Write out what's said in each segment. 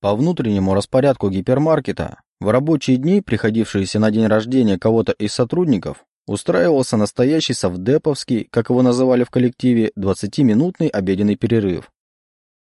По внутреннему распорядку гипермаркета в рабочие дни, приходившиеся на день рождения кого-то из сотрудников, устраивался настоящий совдеповский, как его называли в коллективе, 20-минутный обеденный перерыв.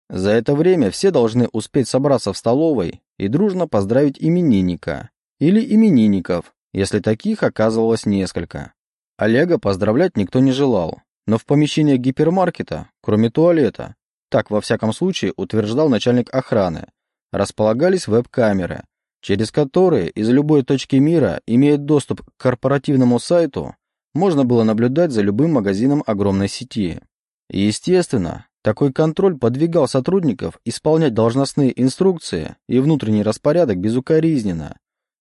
За это время все должны успеть собраться в столовой и дружно поздравить именинника или именинников, если таких оказывалось несколько. Олега поздравлять никто не желал, но в помещениях гипермаркета, кроме туалета, так во всяком случае утверждал начальник охраны, располагались веб-камеры, через которые из любой точки мира, имея доступ к корпоративному сайту, можно было наблюдать за любым магазином огромной сети. И, естественно, такой контроль подвигал сотрудников исполнять должностные инструкции и внутренний распорядок безукоризненно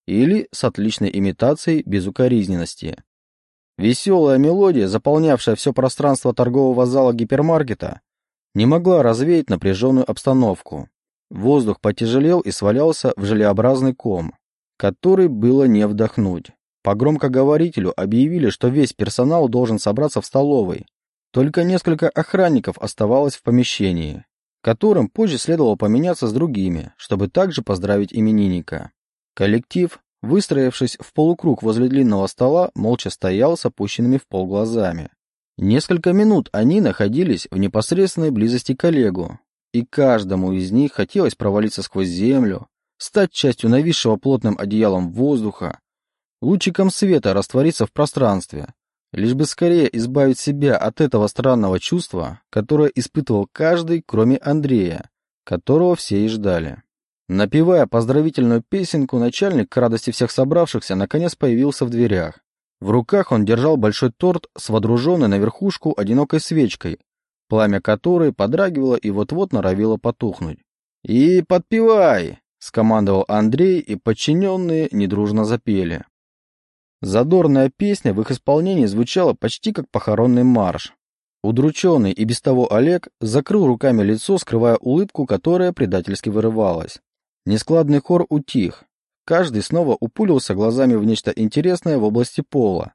или с отличной имитацией безукоризненности. Веселая мелодия, заполнявшая все пространство торгового зала гипермаркета, не могла развеять напряженную обстановку. Воздух потяжелел и свалялся в желеобразный ком, который было не вдохнуть. По громкоговорителю объявили, что весь персонал должен собраться в столовой. Только несколько охранников оставалось в помещении, которым позже следовало поменяться с другими, чтобы также поздравить именинника. Коллектив, выстроившись в полукруг возле длинного стола, молча стоял с опущенными в пол глазами. Несколько минут они находились в непосредственной близости к Олегу, и каждому из них хотелось провалиться сквозь землю, стать частью нависшего плотным одеялом воздуха, лучиком света раствориться в пространстве, лишь бы скорее избавить себя от этого странного чувства, которое испытывал каждый, кроме Андрея, которого все и ждали. Напевая поздравительную песенку, начальник, к радости всех собравшихся, наконец появился в дверях. В руках он держал большой торт с водруженной на верхушку одинокой свечкой, пламя которой подрагивало и вот-вот норовило потухнуть. «И подпевай!» — скомандовал Андрей, и подчиненные недружно запели. Задорная песня в их исполнении звучала почти как похоронный марш. Удрученный и без того Олег закрыл руками лицо, скрывая улыбку, которая предательски вырывалась. Нескладный хор утих. Каждый снова упулился глазами в нечто интересное в области пола.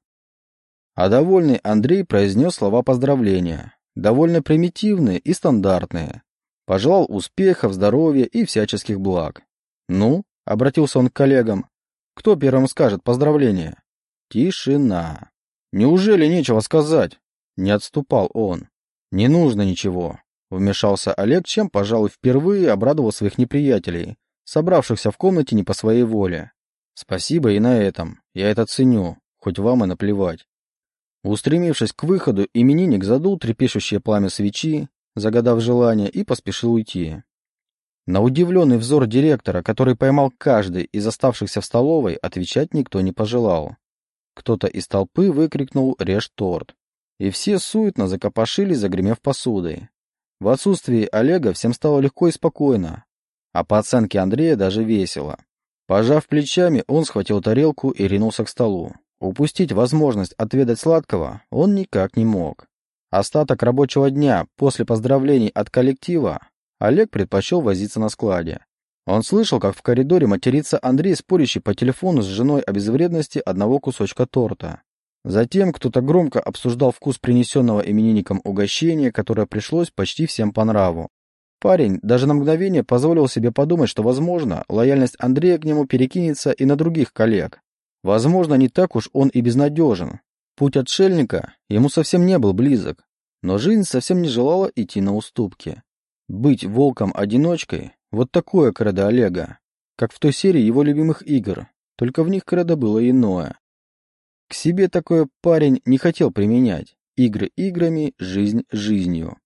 А довольный Андрей произнес слова поздравления довольно примитивные и стандартные. Пожелал успехов, здоровья и всяческих благ. «Ну?» — обратился он к коллегам. «Кто первым скажет поздравления?» Тишина. «Неужели нечего сказать?» Не отступал он. «Не нужно ничего», — вмешался Олег, чем, пожалуй, впервые обрадовал своих неприятелей, собравшихся в комнате не по своей воле. «Спасибо и на этом. Я это ценю, хоть вам и наплевать. Устремившись к выходу, именинник задул трепещущее пламя свечи, загадав желание, и поспешил уйти. На удивленный взор директора, который поймал каждый из оставшихся в столовой, отвечать никто не пожелал. Кто-то из толпы выкрикнул «Режь торт!» И все суетно закопошились, загремев посудой. В отсутствии Олега всем стало легко и спокойно, а по оценке Андрея даже весело. Пожав плечами, он схватил тарелку и ринулся к столу. Упустить возможность отведать сладкого он никак не мог. Остаток рабочего дня после поздравлений от коллектива Олег предпочел возиться на складе. Он слышал, как в коридоре матерится Андрей, спорящий по телефону с женой о безвредности одного кусочка торта. Затем кто-то громко обсуждал вкус принесенного именинником угощения, которое пришлось почти всем по нраву. Парень даже на мгновение позволил себе подумать, что, возможно, лояльность Андрея к нему перекинется и на других коллег. Возможно, не так уж он и безнадежен. Путь отшельника ему совсем не был близок, но жизнь совсем не желала идти на уступки. Быть волком-одиночкой – вот такое кредо Олега, как в той серии его любимых игр, только в них кредо было иное. К себе такой парень не хотел применять. Игры играми, жизнь жизнью.